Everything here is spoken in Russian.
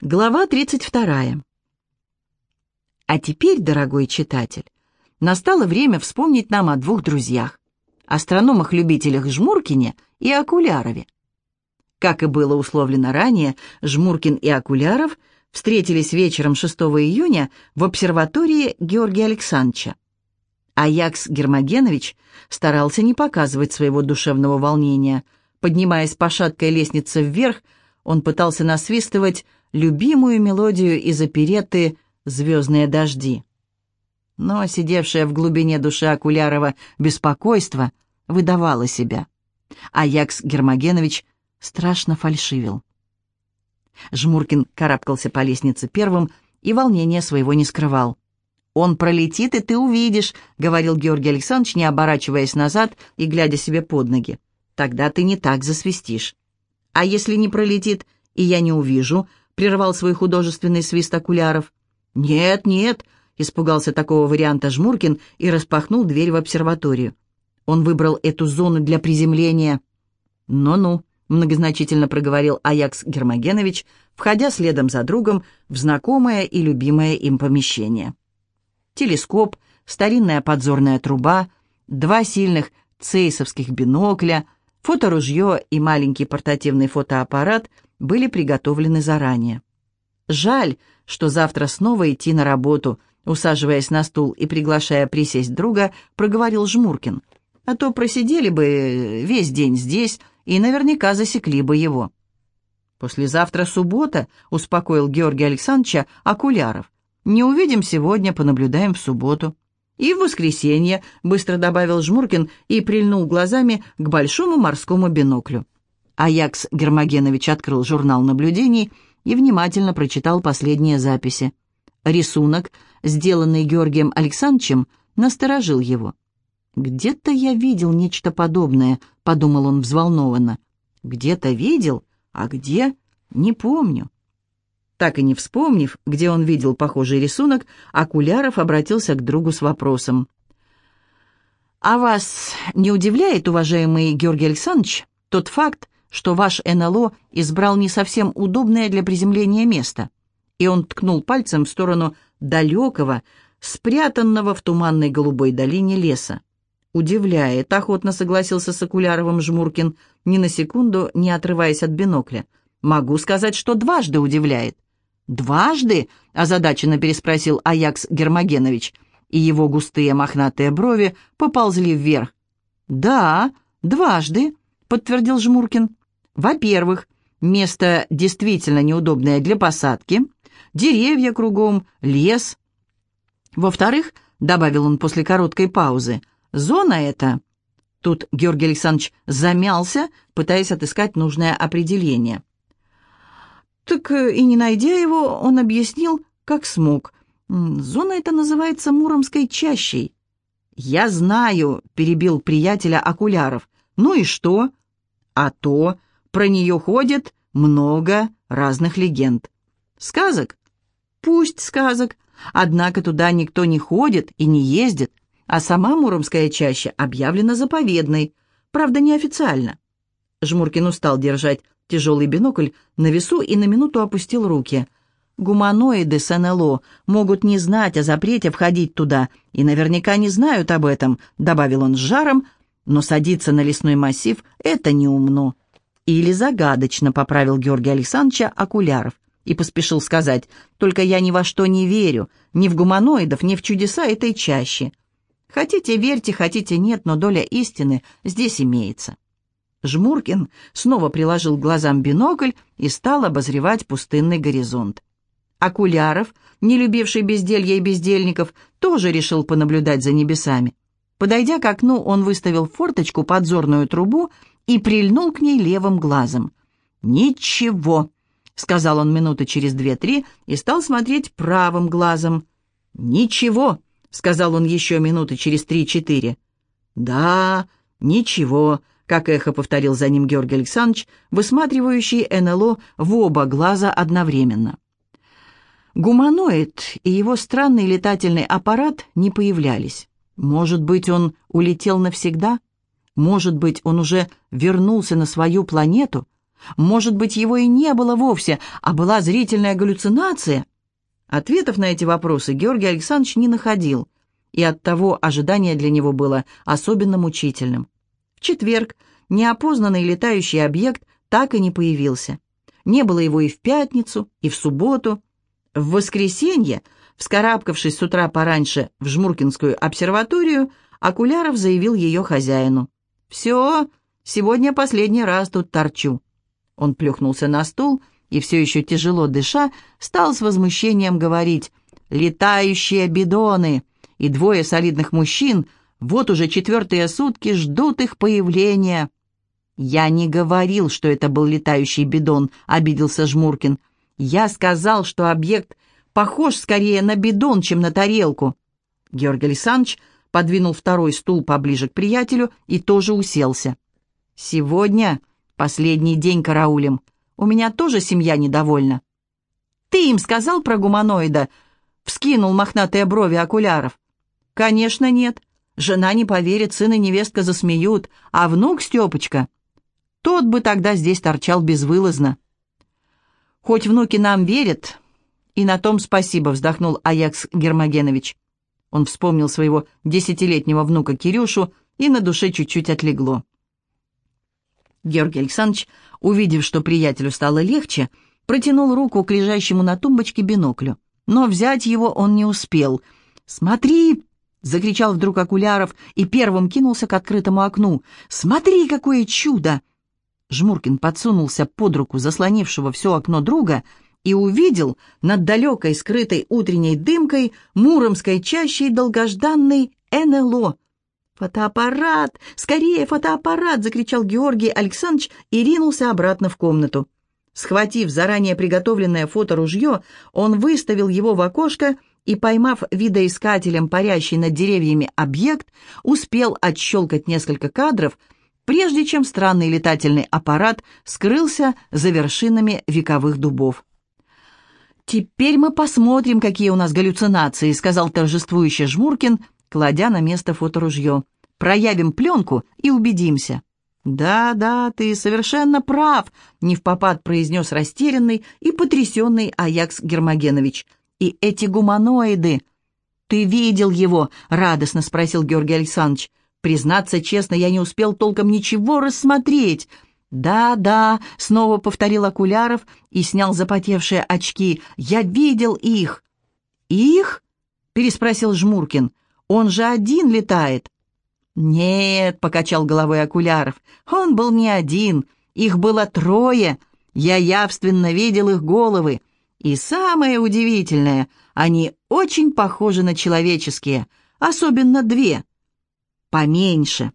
Глава 32. А теперь, дорогой читатель, настало время вспомнить нам о двух друзьях, астрономах-любителях Жмуркине и Акулярове. Как и было условлено ранее, Жмуркин и Акуляров встретились вечером 6 июня в обсерватории Георгия Александровича. Аякс Гермогенович старался не показывать своего душевного волнения. Поднимаясь по шаткой лестнице вверх, он пытался насвистывать любимую мелодию из оперетты «Звездные дожди». Но сидевшее в глубине души Акулярова беспокойство выдавало себя. Аякс Гермогенович страшно фальшивил. Жмуркин карабкался по лестнице первым и волнения своего не скрывал. «Он пролетит, и ты увидишь», — говорил Георгий Александрович, не оборачиваясь назад и глядя себе под ноги. «Тогда ты не так засвистишь. А если не пролетит, и я не увижу, прервал свой художественный свист окуляров. «Нет, нет», — испугался такого варианта Жмуркин и распахнул дверь в обсерваторию. Он выбрал эту зону для приземления. «Ну-ну», — многозначительно проговорил Аякс Гермогенович, входя следом за другом в знакомое и любимое им помещение. Телескоп, старинная подзорная труба, два сильных цейсовских бинокля, фоторужье и маленький портативный фотоаппарат — были приготовлены заранее. Жаль, что завтра снова идти на работу, усаживаясь на стул и приглашая присесть друга, проговорил Жмуркин. А то просидели бы весь день здесь и наверняка засекли бы его. «Послезавтра суббота», — успокоил Георгий Александровича Акуляров. «Не увидим сегодня, понаблюдаем в субботу». «И в воскресенье», — быстро добавил Жмуркин и прильнул глазами к большому морскому биноклю. Аякс Гермогенович открыл журнал наблюдений и внимательно прочитал последние записи. Рисунок, сделанный Георгием Александровичем, насторожил его. «Где-то я видел нечто подобное», — подумал он взволнованно. «Где-то видел, а где — не помню». Так и не вспомнив, где он видел похожий рисунок, Акуляров обратился к другу с вопросом. «А вас не удивляет, уважаемый Георгий Александрович, тот факт, что ваш НЛО избрал не совсем удобное для приземления место. И он ткнул пальцем в сторону далекого, спрятанного в туманной голубой долине леса. «Удивляет», — охотно согласился с Окуляровым Жмуркин, ни на секунду не отрываясь от бинокля. «Могу сказать, что дважды удивляет». «Дважды?» — озадаченно переспросил Аякс Гермогенович, и его густые мохнатые брови поползли вверх. «Да, дважды», — подтвердил Жмуркин. Во-первых, место действительно неудобное для посадки, деревья кругом, лес. Во-вторых, добавил он после короткой паузы, зона эта... Тут Георгий Александрович замялся, пытаясь отыскать нужное определение. Так э, и не найдя его, он объяснил, как смог. Зона эта называется Муромской чащей. «Я знаю», — перебил приятеля Окуляров. «Ну и что?» «А то, про нее ходит много разных легенд. Сказок? Пусть сказок. Однако туда никто не ходит и не ездит, а сама Муромская чаща объявлена заповедной, правда, неофициально. Жмуркин устал держать тяжелый бинокль на весу и на минуту опустил руки. Гуманоиды с НЛО могут не знать о запрете входить туда и наверняка не знают об этом, добавил он с жаром, но садиться на лесной массив — это неумно. Или загадочно, поправил Георгий Александровича Окуляров и поспешил сказать, только я ни во что не верю, ни в гуманоидов, ни в чудеса этой чащи. Хотите верьте, хотите нет, но доля истины здесь имеется. Жмуркин снова приложил глазам бинокль и стал обозревать пустынный горизонт. Окуляров, не любивший безделья и бездельников, тоже решил понаблюдать за небесами. Подойдя к окну, он выставил форточку подзорную трубу и прильнул к ней левым глазом. «Ничего», — сказал он минуты через две-три и стал смотреть правым глазом. «Ничего», — сказал он еще минуты через три-четыре. «Да, ничего», — как эхо повторил за ним Георгий Александрович, высматривающий НЛО в оба глаза одновременно. Гуманоид и его странный летательный аппарат не появлялись. Может быть, он улетел навсегда? Может быть, он уже вернулся на свою планету, Может быть, его и не было вовсе, а была зрительная галлюцинация? Ответов на эти вопросы Георгий Александрович не находил, и оттого ожидание для него было особенно мучительным. В четверг неопознанный летающий объект так и не появился. Не было его и в пятницу, и в субботу. В воскресенье, вскарабкавшись с утра пораньше в Жмуркинскую обсерваторию, Окуляров заявил ее хозяину. «Все, сегодня последний раз тут торчу». Он плюхнулся на стул и, все еще тяжело дыша, стал с возмущением говорить «Летающие бидоны!» И двое солидных мужчин вот уже четвертые сутки ждут их появления. «Я не говорил, что это был летающий бидон», — обиделся Жмуркин. «Я сказал, что объект похож скорее на бидон, чем на тарелку». Георгий Александрович подвинул второй стул поближе к приятелю и тоже уселся. «Сегодня последний день караулем. У меня тоже семья недовольна». «Ты им сказал про гуманоида?» — вскинул мохнатые брови окуляров. «Конечно нет. Жена не поверит, сын и невестка засмеют, а внук Степочка...» Тот бы тогда здесь торчал безвылазно. «Хоть внуки нам верят, и на том спасибо», — вздохнул Аякс Гермогенович. Он вспомнил своего десятилетнего внука Кирюшу, и на душе чуть-чуть отлегло. Георгий Александрович, увидев, что приятелю стало легче, протянул руку к лежащему на тумбочке биноклю. Но взять его он не успел. «Смотри!» — закричал вдруг Окуляров и первым кинулся к открытому окну. «Смотри, какое чудо!» Жмуркин подсунулся под руку заслонившего все окно друга и увидел над далекой скрытой утренней дымкой муромской чащей долгожданный НЛО. «Фотоаппарат! Скорее, фотоаппарат!» — закричал Георгий Александрович и ринулся обратно в комнату. Схватив заранее приготовленное фоторужье, он выставил его в окошко и, поймав видоискателем парящий над деревьями объект, успел отщелкать несколько кадров, прежде чем странный летательный аппарат скрылся за вершинами вековых дубов. «Теперь мы посмотрим, какие у нас галлюцинации», — сказал торжествующий Жмуркин, кладя на место фоторужье. «Проявим пленку и убедимся». «Да, да, ты совершенно прав», — не в попад произнес растерянный и потрясенный Аякс Гермогенович. «И эти гуманоиды...» «Ты видел его?» — радостно спросил Георгий Александрович. «Признаться честно, я не успел толком ничего рассмотреть. «Да, да», — снова повторил Окуляров и снял запотевшие очки. «Я видел их». «Их?» — переспросил Жмуркин. «Он же один летает». «Нет», — покачал головой Окуляров, — «он был не один. Их было трое. Я явственно видел их головы. И самое удивительное, они очень похожи на человеческие, особенно две. Поменьше».